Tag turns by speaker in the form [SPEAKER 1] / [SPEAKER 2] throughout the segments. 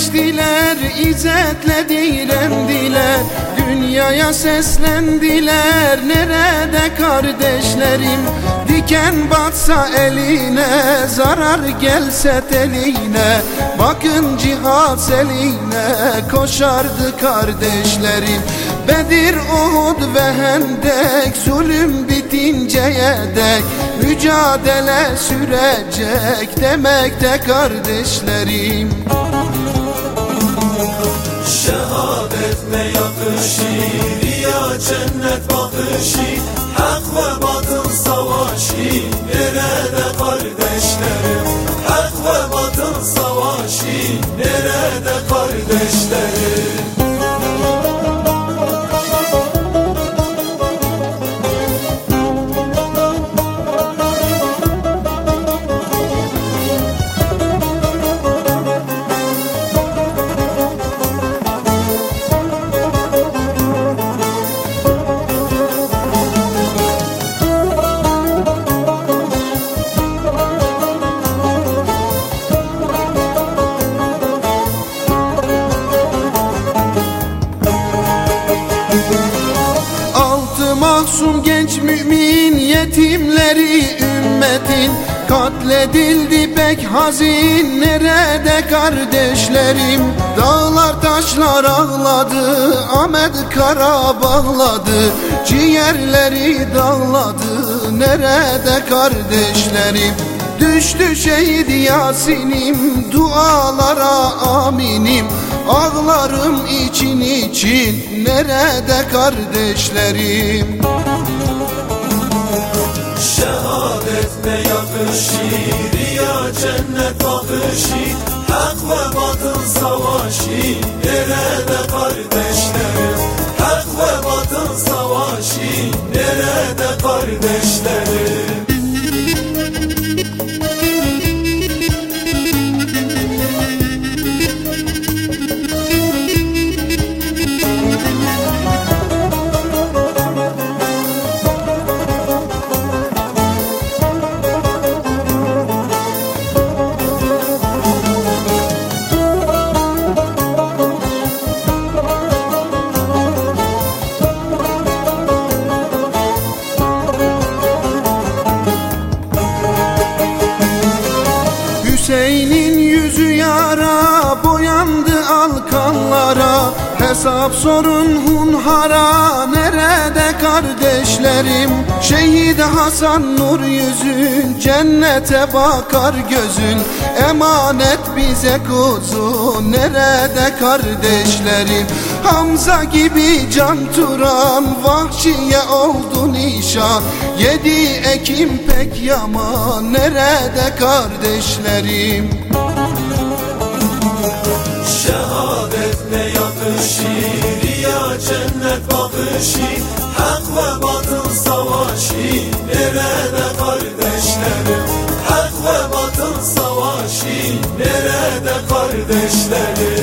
[SPEAKER 1] geçtiler İzzetle direndiler Dünyaya seslendiler Nerede kardeşlerim? Diken batsa eline Zarar gelse teline. Bakın cihat eline Koşardı kardeşlerim. Bedir, Uhud ve Hendek Zulüm bitinceye dek. Mücadele sürecek Demekte kardeşlerim
[SPEAKER 2] ne yakışır Ya cennet bakışı Hak ve batıl savaşı Nerede kardeşlerim? Hak ve batıl savaşı Nerede kardeşlerim
[SPEAKER 1] Mahzun genç mümin yetimleri ümmetin Katledildi pek hazin. Nerede kardeşlerim? Dağlar taşlar ağladı Ahmet Kara bağladı. Ciğerleri dağladı nerede kardeşlerim? Düştü şehit Yasin'im dualara aminim. Ağlarım için için nerede kardeşlerim
[SPEAKER 2] yakışır Ya cennet bakışı Hak ve batıl savaşı Nerede kardeşlerim
[SPEAKER 1] alkanlara Hesap sorun hunhara. Nerede kardeşlerim? Şehit Hasan Nur yüzün cennete bakar gözün. Emanet bize kuzu nerede kardeşlerim? Hamza gibi can turan vahşiye oldu nişan. Yedi Ekim pek yaman nerede kardeşlerim
[SPEAKER 2] Şehadet ne yakışır Ya cennet bakışı Hak ve batıl savaşı Nerede kardeşlerim? Hak ve batıl savaşı Nerede kardeşlerim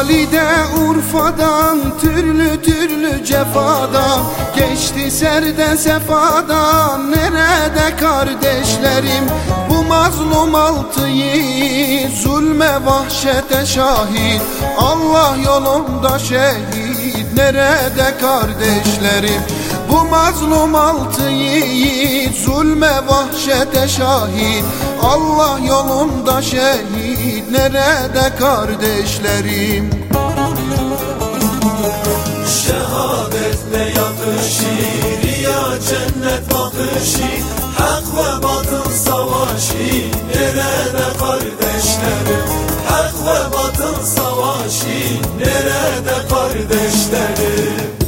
[SPEAKER 1] Cumali'de Urfa'dan türlü türlü cefadan. Geçti serden sefadan nerede kardeşlerim? Bu mazlum altı yiğit zulme vahşete şahit. Allah yolunda şehit nerede kardeşlerim bu mazlum altı yiğit zulme vahşete şahit. Allah yolunda şehit nerede kardeşlerim?
[SPEAKER 2] Şehadet ne yakışır Ya cennet bakışı Hak ve batıl savaşı Nerede kardeşlerim? Hak ve batıl savaşı Nerede kardeşlerim